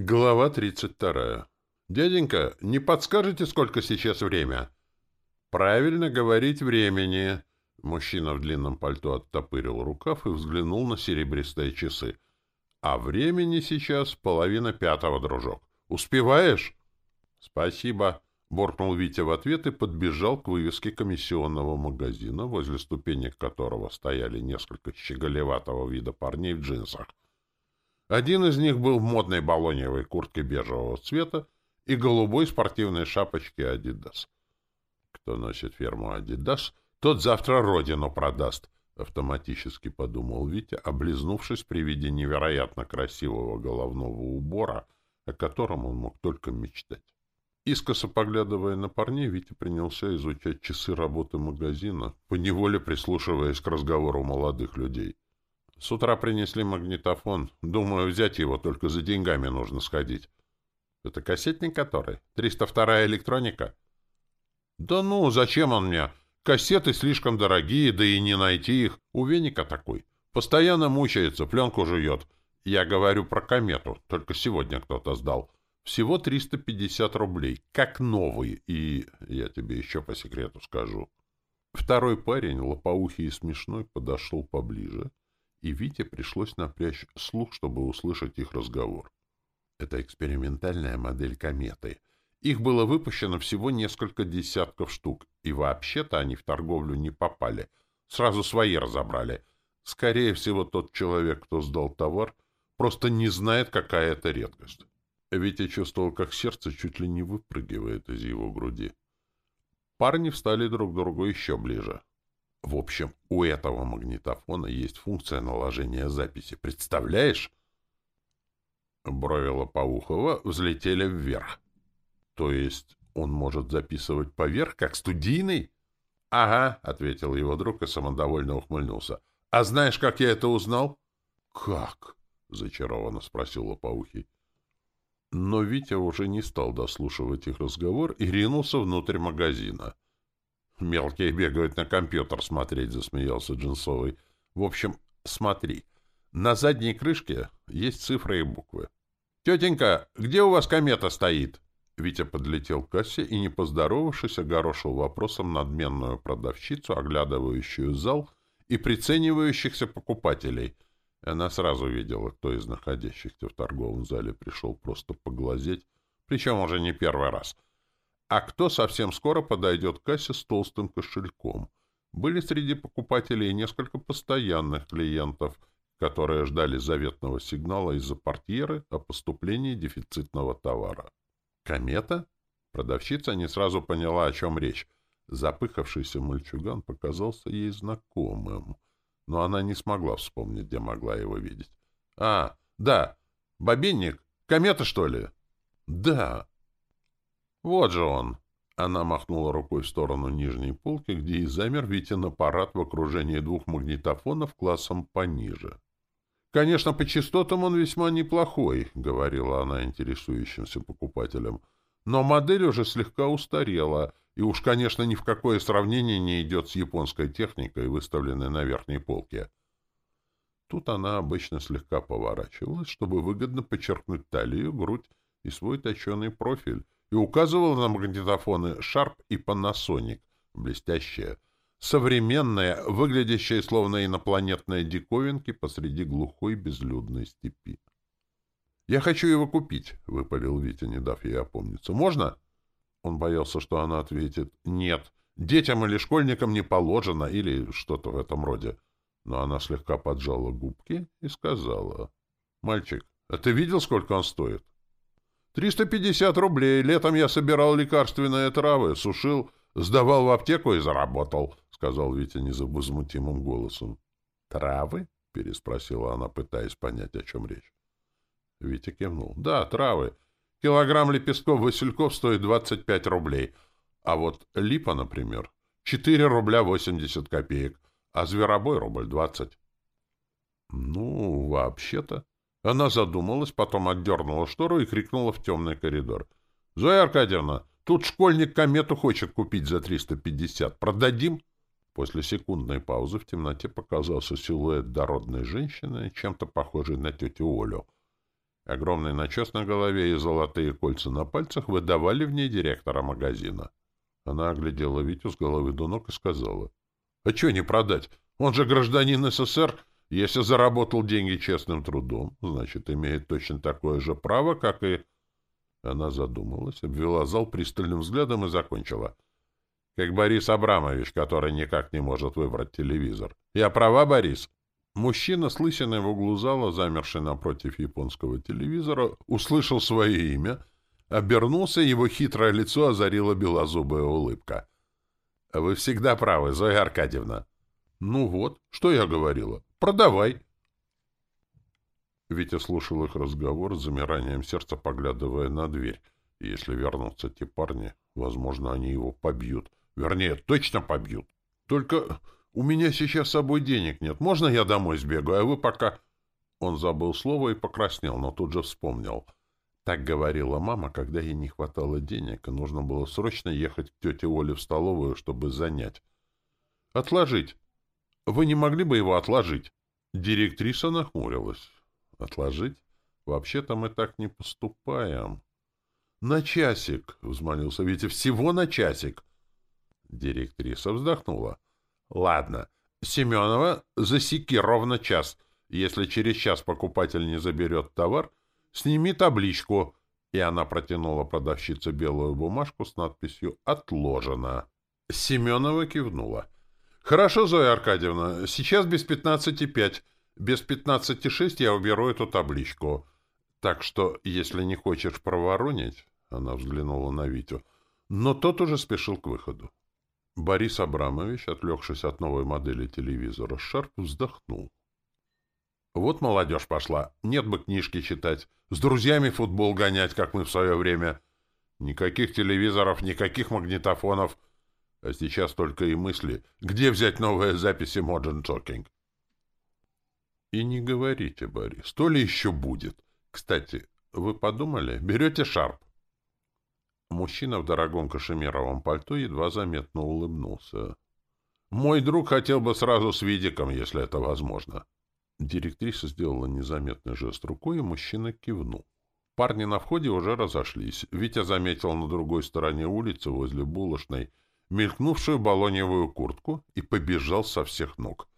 Глава 32. «Дяденька, не подскажете, сколько сейчас время?» «Правильно говорить времени». Мужчина в длинном пальто оттопырил рукав и взглянул на серебристые часы. «А времени сейчас половина пятого, дружок. Успеваешь?» «Спасибо», — буркнул Витя в ответ и подбежал к вывеске комиссионного магазина, возле ступенек которого стояли несколько щеголеватого вида парней в джинсах. Один из них был в модной балоневой куртке бежевого цвета и голубой спортивной шапочке «Адидас». Кто носит ферму «Адидас», тот завтра родину продаст, — автоматически подумал Витя, облизнувшись при виде невероятно красивого головного убора, о котором он мог только мечтать. Искоса поглядывая на парней, Витя принялся изучать часы работы магазина, поневоле прислушиваясь к разговору молодых людей — с утра принесли магнитофон. Думаю, взять его, только за деньгами нужно сходить. Это кассетник который? 302-я электроника? Да ну, зачем он мне? Кассеты слишком дорогие, да и не найти их. У веника такой. Постоянно мучается, пленку жует. Я говорю про комету, только сегодня кто-то сдал. Всего 350 рублей, как новый, и я тебе еще по секрету скажу. Второй парень, лопоухий и смешной, подошел поближе и Вите пришлось напрячь слух, чтобы услышать их разговор. Это экспериментальная модель кометы. Их было выпущено всего несколько десятков штук, и вообще-то они в торговлю не попали. Сразу свои разобрали. Скорее всего, тот человек, кто сдал товар, просто не знает, какая это редкость. Витя чувствовал, как сердце чуть ли не выпрыгивает из его груди. Парни встали друг к другу еще ближе. В общем, у этого магнитофона есть функция наложения записи. Представляешь? Брови Лопоухова взлетели вверх. То есть он может записывать поверх, как студийный? — Ага, — ответил его друг и самодовольно ухмыльнулся. — А знаешь, как я это узнал? — Как? — зачарованно спросил Лопоухий. Но Витя уже не стал дослушивать их разговор и ринулся внутрь магазина. — Мелкие бегают на компьютер смотреть, засмеялся Джинсовый. В общем, смотри. На задней крышке есть цифры и буквы. «Тетенька, где у вас комета стоит?» Витя подлетел к кассе и, не поздоровавшись, огорошил вопросом надменную продавщицу, оглядывающую зал и приценивающихся покупателей. Она сразу видела, кто из находящихся в торговом зале пришел просто поглазеть, причем уже не первый раз — а кто совсем скоро подойдет к кассе с толстым кошельком. Были среди покупателей несколько постоянных клиентов, которые ждали заветного сигнала из-за портьеры о поступлении дефицитного товара. «Комета?» Продавщица не сразу поняла, о чем речь. Запыхавшийся мальчуган показался ей знакомым, но она не смогла вспомнить, где могла его видеть. «А, да, бобинник? Комета, что ли?» «Да, «Вот же он!» Она махнула рукой в сторону нижней полки, где и замер Витин аппарат в окружении двух магнитофонов классом пониже. «Конечно, по частотам он весьма неплохой», — говорила она интересующимся покупателям. «Но модель уже слегка устарела, и уж, конечно, ни в какое сравнение не идет с японской техникой, выставленной на верхней полке». Тут она обычно слегка поворачивалась, чтобы выгодно подчеркнуть талию, грудь и свой точеный профиль, и указывал на магнитофоны Sharp и Panasonic, блестящие, современные, выглядящие словно инопланетные диковинки посреди глухой безлюдной степи. «Я хочу его купить», — выпалил Витя, не дав ей опомниться. «Можно?» Он боялся, что она ответит «нет». Детям или школьникам не положено, или что-то в этом роде. Но она слегка поджала губки и сказала. «Мальчик, а ты видел, сколько он стоит?» «Триста пятьдесят рублей. Летом я собирал лекарственные травы, сушил, сдавал в аптеку и заработал», — сказал Витя незавозмутимым голосом. «Травы?» — переспросила она, пытаясь понять, о чем речь. Витя кивнул. «Да, травы. Килограмм лепестков-васильков стоит двадцать пять рублей. А вот липа, например, четыре рубля восемьдесят копеек, а зверобой рубль двадцать». «Ну, вообще-то...» Она задумалась, потом отдернула штору и крикнула в темный коридор. — Зоя Аркадьевна, тут школьник комету хочет купить за 350. Продадим? После секундной паузы в темноте показался силуэт дородной женщины, чем-то похожей на тетю Олю. Огромный начес на голове и золотые кольца на пальцах выдавали в ней директора магазина. Она оглядела Витю с головы до ног и сказала. — А что не продать? Он же гражданин СССР. Если заработал деньги честным трудом, значит, имеет точно такое же право, как и... Она задумалась, обвела зал пристальным взглядом и закончила. Как Борис Абрамович, который никак не может выбрать телевизор. Я права, Борис? Мужчина с в углу зала, замерший напротив японского телевизора, услышал свое имя, обернулся, его хитрое лицо озарила белозубая улыбка. — Вы всегда правы, Зоя Аркадьевна. — Ну вот, что я говорила. Продавай. Витя слушал их разговор с замиранием сердца, поглядывая на дверь. Если вернутся те парни, возможно, они его побьют. Вернее, точно побьют. Только у меня сейчас с собой денег нет. Можно я домой сбегаю, а вы пока... Он забыл слово и покраснел, но тут же вспомнил. Так говорила мама, когда ей не хватало денег, и нужно было срочно ехать к тете Оле в столовую, чтобы занять. «Отложить. Вы не могли бы его отложить?» Директриса нахмурилась. Отложить? Вообще-то мы так не поступаем. На часик, взмолился Витя, всего на часик. Директриса вздохнула. Ладно, Семенова, засеки ровно час. Если через час покупатель не заберет товар, сними табличку. И она протянула продавщице белую бумажку с надписью «Отложено». Семенова кивнула. «Хорошо, Зоя Аркадьевна, сейчас без пятнадцати пять. Без пятнадцати шесть я уберу эту табличку. Так что, если не хочешь проворонить, она взглянула на Витю, но тот уже спешил к выходу. Борис Абрамович, отвлекшись от новой модели телевизора, Шарп вздохнул. Вот молодежь пошла. Нет бы книжки читать. С друзьями футбол гонять, как мы в свое время. Никаких телевизоров, никаких магнитофонов. А сейчас только и мысли, где взять новые записи Modern Talking. И не говорите, Борис, то ли еще будет. Кстати, вы подумали, берете шарп? Мужчина в дорогом кашемировом пальто едва заметно улыбнулся. «Мой друг хотел бы сразу с Видиком, если это возможно». Директриса сделала незаметный жест рукой, и мужчина кивнул. Парни на входе уже разошлись. Витя заметил на другой стороне улицы, возле булочной, мелькнувшую балоневую куртку и побежал со всех ног.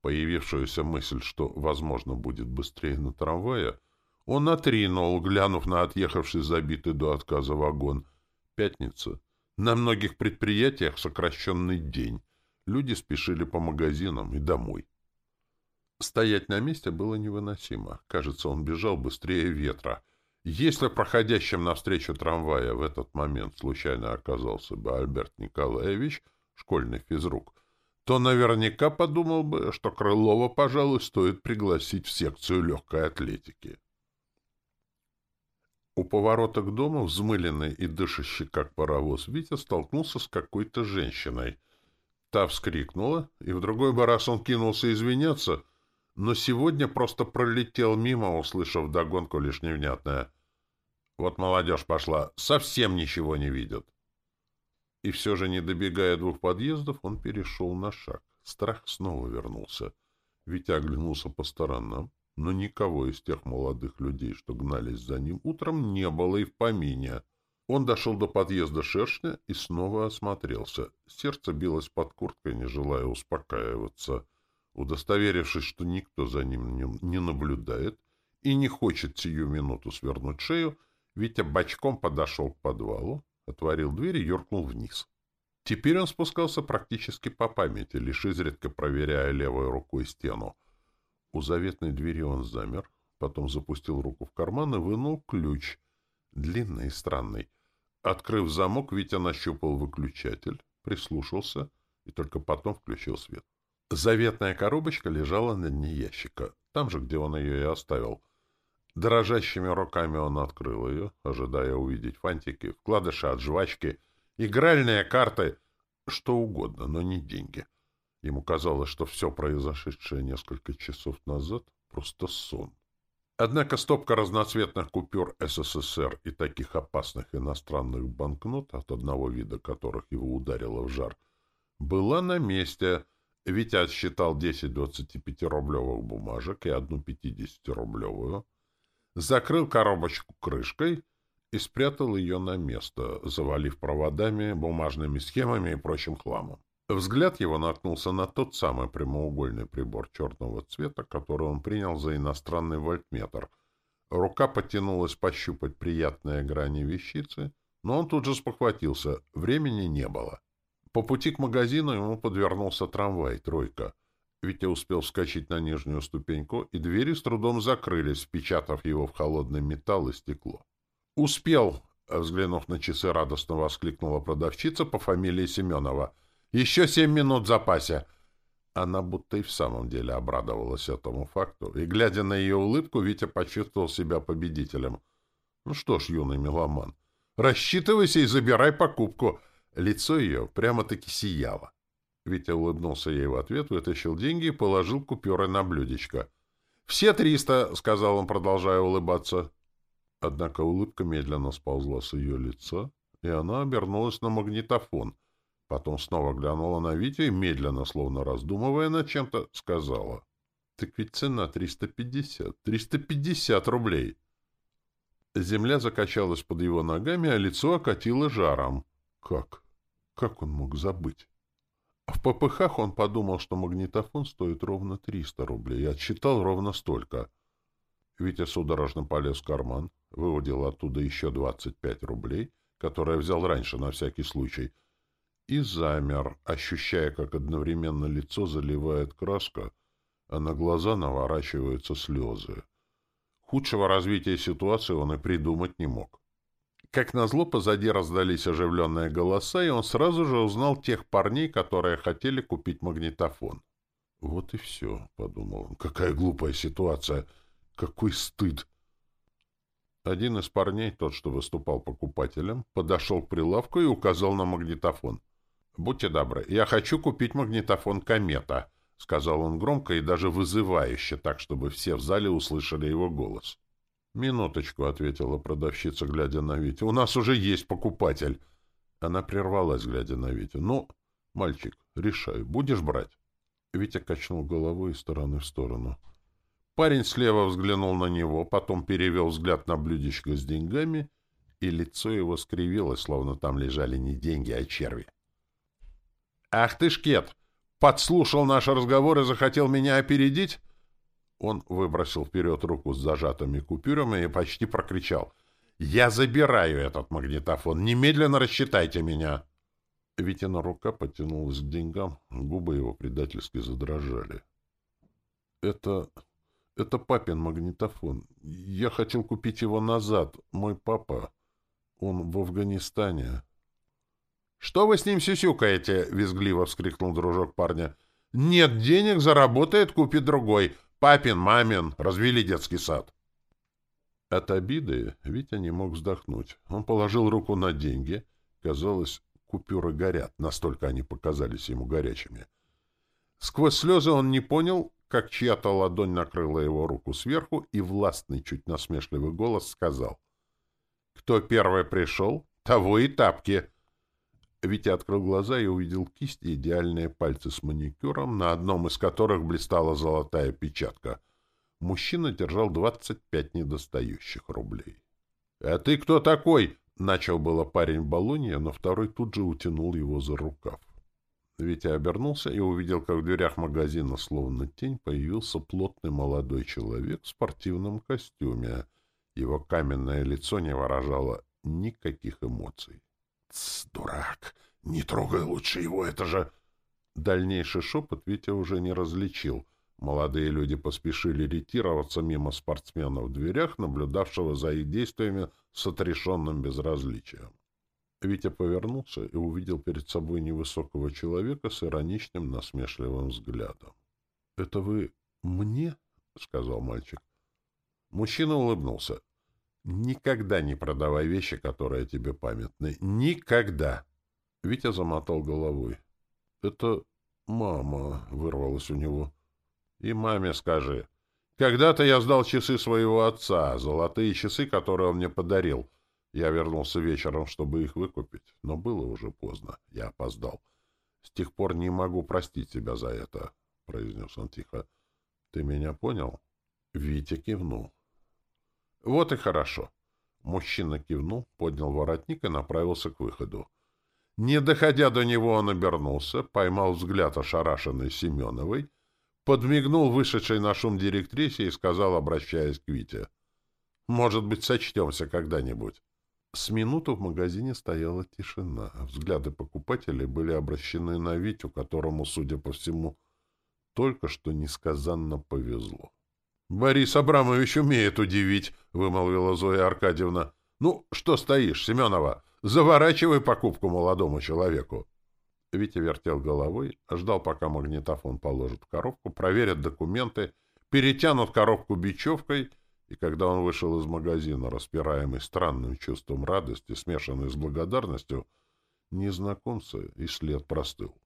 Появившуюся мысль, что, возможно, будет быстрее на трамвае, он отринул, глянув на отъехавший забитый до отказа вагон. Пятница. На многих предприятиях сокращенный день. Люди спешили по магазинам и домой. Стоять на месте было невыносимо. Кажется, он бежал быстрее ветра. Если проходящим навстречу трамвая в этот момент случайно оказался бы Альберт Николаевич, школьный физрук, то наверняка подумал бы, что Крылова, пожалуй, стоит пригласить в секцию легкой атлетики. У поворота к дому, взмыленный и дышащий, как паровоз, Витя столкнулся с какой-то женщиной. Та вскрикнула, и в другой раз он кинулся извиняться, но сегодня просто пролетел мимо, услышав догонку лишь невнятное. Вот молодежь пошла, совсем ничего не видят. И все же, не добегая двух подъездов, он перешел на шаг. Страх снова вернулся. Витя оглянулся по сторонам, но никого из тех молодых людей, что гнались за ним утром, не было и в помине. Он дошел до подъезда шершня и снова осмотрелся. Сердце билось под курткой, не желая успокаиваться. Удостоверившись, что никто за ним не наблюдает и не хочет сию минуту свернуть шею, Витя бочком подошел к подвалу, отворил дверь и юркнул вниз. Теперь он спускался практически по памяти, лишь изредка проверяя левой рукой стену. У заветной двери он замер, потом запустил руку в карман и вынул ключ, длинный и странный. Открыв замок, Витя нащупал выключатель, прислушался и только потом включил свет. Заветная коробочка лежала на дне ящика, там же, где он ее и оставил — Дрожащими руками он открыл ее, ожидая увидеть фантики, вкладыши от жвачки, игральные карты, что угодно, но не деньги. Ему казалось, что все произошедшее несколько часов назад — просто сон. Однако стопка разноцветных купюр СССР и таких опасных иностранных банкнот, от одного вида которых его ударило в жар, была на месте. Витя отсчитал 10 25-рублевых бумажек и одну 50-рублевую — закрыл коробочку крышкой и спрятал ее на место, завалив проводами, бумажными схемами и прочим хламом. Взгляд его наткнулся на тот самый прямоугольный прибор черного цвета, который он принял за иностранный вольтметр. Рука потянулась пощупать приятные грани вещицы, но он тут же спохватился. Времени не было. По пути к магазину ему подвернулся трамвай «Тройка». Витя успел вскочить на нижнюю ступеньку, и двери с трудом закрылись, впечатав его в холодный металл и стекло. «Успел!» — взглянув на часы, радостно воскликнула продавщица по фамилии Семенова. «Еще семь минут в запасе!» Она будто и в самом деле обрадовалась этому факту, и, глядя на ее улыбку, Витя почувствовал себя победителем. «Ну что ж, юный меломан, рассчитывайся и забирай покупку!» Лицо ее прямо-таки сияло. Витя улыбнулся ей в ответ, вытащил деньги и положил купюры на блюдечко. «Все триста!» — сказал он, продолжая улыбаться. Однако улыбка медленно сползла с ее лица, и она обернулась на магнитофон. Потом снова глянула на Витю и медленно, словно раздумывая над чем-то, сказала. «Так ведь цена триста пятьдесят, триста пятьдесят рублей!» Земля закачалась под его ногами, а лицо окатило жаром. Как? Как он мог забыть? В ППХ он подумал, что магнитофон стоит ровно 300 рублей, и отсчитал ровно столько. Витя судорожно полез в карман, выудил оттуда еще 25 рублей, которые взял раньше на всякий случай, и замер, ощущая, как одновременно лицо заливает краска, а на глаза наворачиваются слезы. Худшего развития ситуации он и придумать не мог. Как назло, позади раздались оживленные голоса, и он сразу же узнал тех парней, которые хотели купить магнитофон. «Вот и все», — подумал он. «Какая глупая ситуация! Какой стыд!» Один из парней, тот, что выступал покупателем, подошел к прилавку и указал на магнитофон. «Будьте добры, я хочу купить магнитофон «Комета», — сказал он громко и даже вызывающе, так, чтобы все в зале услышали его голос. «Минуточку», — ответила продавщица, глядя на Витю. «У нас уже есть покупатель». Она прервалась, глядя на Витю. «Ну, мальчик, решай, будешь брать?» Витя качнул головой из стороны в сторону. Парень слева взглянул на него, потом перевел взгляд на блюдечко с деньгами, и лицо его скривилось, словно там лежали не деньги, а черви. «Ах ты, шкет! Подслушал наш разговор и захотел меня опередить?» Он выбросил вперед руку с зажатыми купюрами и почти прокричал. «Я забираю этот магнитофон! Немедленно рассчитайте меня!» Витина рука потянулась к деньгам, губы его предательски задрожали. «Это... это папин магнитофон. Я хотел купить его назад. Мой папа... он в Афганистане». «Что вы с ним сюсюкаете?» — визгливо вскрикнул дружок парня. «Нет денег, заработает, купит другой. Папин, мамин, развели детский сад. От обиды Витя не мог вздохнуть. Он положил руку на деньги. Казалось, купюры горят, настолько они показались ему горячими. Сквозь слезы он не понял, как чья-то ладонь накрыла его руку сверху, и властный, чуть насмешливый голос сказал. «Кто первый пришел, того и тапки!» Витя открыл глаза и увидел кисти и идеальные пальцы с маникюром, на одном из которых блистала золотая печатка. Мужчина держал двадцать пять недостающих рублей. — А ты кто такой? — начал было парень Балунья, но второй тут же утянул его за рукав. Витя обернулся и увидел, как в дверях магазина, словно тень, появился плотный молодой человек в спортивном костюме. Его каменное лицо не выражало никаких эмоций. «Тсс, дурак! Не трогай лучше его, это же...» Дальнейший шепот Витя уже не различил. Молодые люди поспешили ретироваться мимо спортсмена в дверях, наблюдавшего за их действиями с отрешенным безразличием. Витя повернулся и увидел перед собой невысокого человека с ироничным насмешливым взглядом. — Это вы мне? — сказал мальчик. Мужчина улыбнулся. Никогда не продавай вещи, которые тебе памятны. Никогда. Витя замотал головой. Это мама вырвалась у него. И маме скажи. Когда-то я сдал часы своего отца, золотые часы, которые он мне подарил. Я вернулся вечером, чтобы их выкупить, но было уже поздно. Я опоздал. С тех пор не могу простить тебя за это, — произнес он тихо. — Ты меня понял? Витя кивнул. Вот и хорошо. Мужчина кивнул, поднял воротник и направился к выходу. Не доходя до него, он обернулся, поймал взгляд ошарашенной Семеновой, подмигнул вышедшей на шум директрисе и сказал, обращаясь к Вите, «Может быть, сочтемся когда-нибудь». С минуту в магазине стояла тишина. Взгляды покупателей были обращены на Витю, которому, судя по всему, только что несказанно повезло. «Борис Абрамович умеет удивить», — вымолвила Зоя Аркадьевна. «Ну, что стоишь, Семенова? Заворачивай покупку молодому человеку». Витя вертел головой, ждал, пока магнитофон положат в коробку, проверят документы, перетянут коробку бечевкой, и когда он вышел из магазина, распираемый странным чувством радости, смешанной с благодарностью, незнакомца и след простыл.